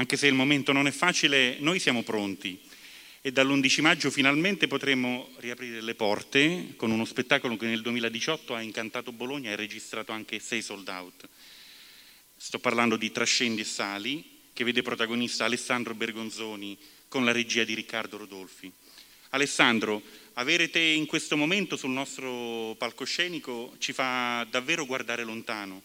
Anche se il momento non è facile, noi siamo pronti e dall'11 maggio finalmente potremo riaprire le porte con uno spettacolo che nel 2018 ha incantato Bologna e registrato anche sei sold out. Sto parlando di Trascendi e Sali, che vede protagonista Alessandro Bergonzoni con la regia di Riccardo Rodolfi. Alessandro, avere te in questo momento sul nostro palcoscenico ci fa davvero guardare lontano.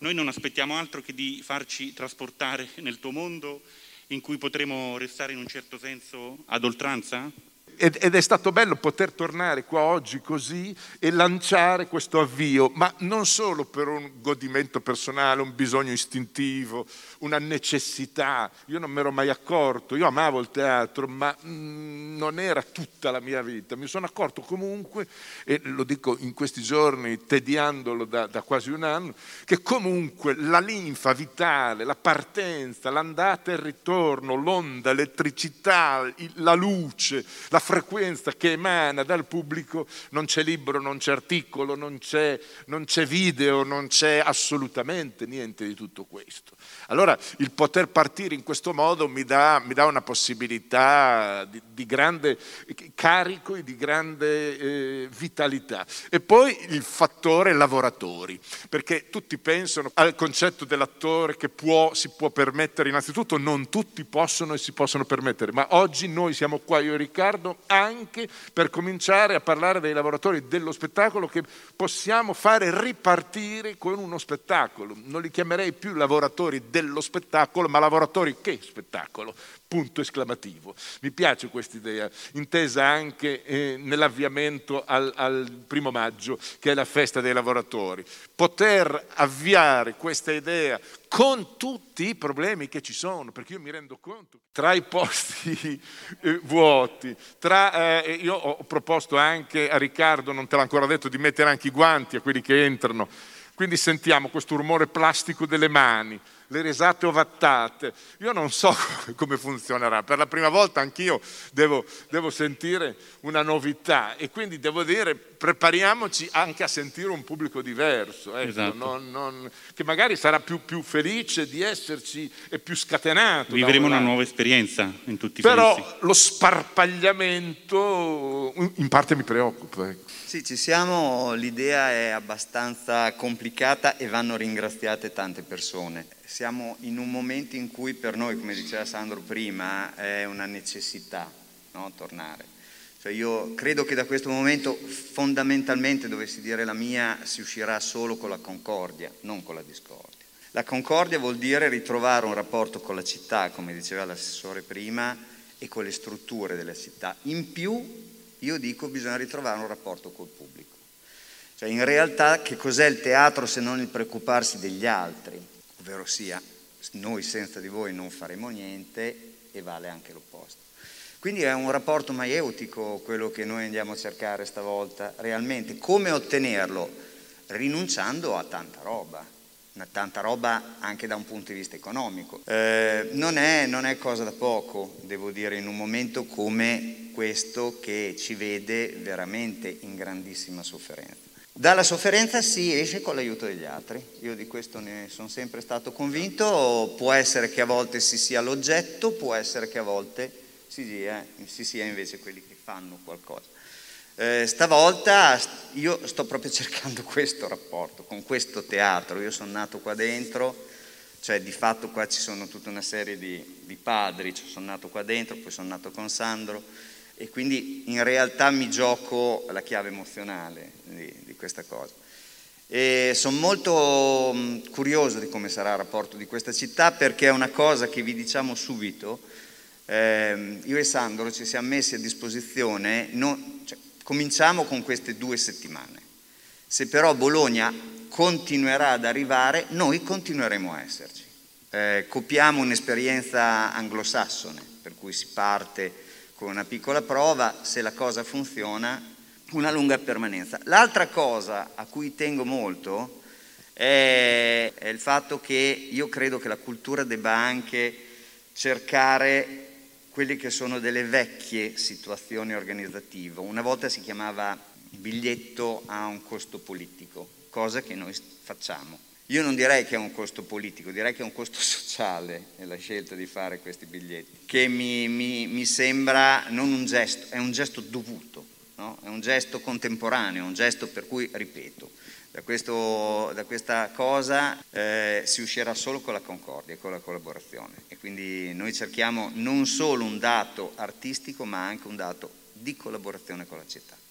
Noi non aspettiamo altro che di farci trasportare nel tuo mondo in cui potremo restare in un certo senso ad oltranza? Ed, è stato bello poter tornare qua oggi così e lanciare questo avvio, ma non solo per un godimento personale, un bisogno istintivo, una necessità. Io non mi ero mai accorto, io amavo il teatro, ma mm, non era tutta la mia vita. Mi sono accorto comunque, e lo dico in questi giorni, tediandolo da, da quasi un anno, che comunque la linfa vitale, la partenza, l'andata e il ritorno, l'onda, l'elettricità, la luce, la frequenza che emana dal pubblico, non c'è libro, non c'è articolo, non c'è, non c'è video, non c'è assolutamente niente di tutto questo. Allora il poter partire in questo modo mi dà, mi dà una possibilità di, di, grande carico e di grande eh, vitalità. E poi il fattore lavoratori, perché tutti pensano al concetto dell'attore che può, si può permettere, innanzitutto non tutti possono e si possono permettere, ma oggi noi siamo qua, io e Riccardo, anche per cominciare a parlare dei lavoratori dello spettacolo che possiamo fare ripartire con uno spettacolo. Non li chiamerei più lavoratori dello spettacolo, ma lavoratori che spettacolo? Punto esclamativo. Mi piace questa idea, intesa anche eh, nell'avviamento al, al, primo maggio, che è la festa dei lavoratori. Poter avviare questa idea con tutti i problemi che ci sono, perché io mi rendo conto, tra i posti eh, vuoti, tra, eh, io ho proposto anche a Riccardo, non te l'ho ancora detto, di mettere anche i guanti a quelli che entrano, quindi sentiamo questo rumore plastico delle mani, le risate ovattate. Io non so come funzionerà, per la prima volta anch'io devo, devo sentire una novità e quindi devo dire prepariamoci anche a sentire un pubblico diverso, ecco, esatto. non, non, che magari sarà più, più, felice di esserci e più scatenato. Vivremo una nuova esperienza in tutti i Però sensi. lo sparpagliamento in parte mi preoccupa. Ecco. Sì, ci siamo, l'idea è abbastanza complicata e vanno ringraziate tante persone. Siamo in un momento in cui per noi, come diceva Sandro prima, è una necessità no? tornare. Cioè io credo che da questo momento fondamentalmente, dovessi dire la mia, si uscirà solo con la concordia, non con la discordia. La concordia vuol dire ritrovare un rapporto con la città, come diceva l'assessore prima, e con le strutture della città. In più io dico bisogna ritrovare un rapporto col pubblico. Cioè in realtà che cos'è il teatro se non il preoccuparsi degli altri? Ovvero sia, noi senza di voi non faremo niente e vale anche l'opposto. Quindi è un rapporto maieutico quello che noi andiamo a cercare stavolta, realmente. Come ottenerlo? Rinunciando a tanta roba, tanta roba anche da un punto di vista economico. Eh, non, è, non è cosa da poco, devo dire, in un momento come questo che ci vede veramente in grandissima sofferenza. Dalla sofferenza si esce con l'aiuto degli altri, io di questo ne sono sempre stato convinto, può essere che a volte si sia l'oggetto, può essere che a volte si sia, si sia invece quelli che fanno qualcosa. Eh, stavolta io sto proprio cercando questo rapporto con questo teatro, io sono nato qua dentro, cioè di fatto qua ci sono tutta una serie di, di padri, cioè, sono nato qua dentro, poi sono nato con Sandro, e quindi in realtà mi gioco la chiave emozionale di, di questa cosa. E sono molto mm, curioso di come sarà il rapporto di questa città perché è una cosa che vi diciamo subito. Eh, io e Sandro ci siamo messi a disposizione, non, cioè, cominciamo con queste due settimane. Se però Bologna continuerà ad arrivare, noi continueremo a esserci. Eh, copiamo un'esperienza anglosassone, per cui si parte con una piccola prova, se la cosa funziona, una lunga permanenza. L'altra cosa a cui tengo molto è, è il fatto che io credo che la cultura debba anche cercare quelle che sono delle vecchie situazioni organizzative. Una volta si chiamava biglietto a un costo politico, cosa che noi facciamo. Io non direi che è un costo politico, direi che è un costo sociale la scelta di fare questi biglietti, che mi, mi, mi sembra non un gesto, è un gesto dovuto, no? è un gesto contemporaneo, un gesto per cui, ripeto, da, questo, da questa cosa eh, si uscirà solo con la concordia e con la collaborazione e quindi noi cerchiamo non solo un dato artistico ma anche un dato di collaborazione con la città.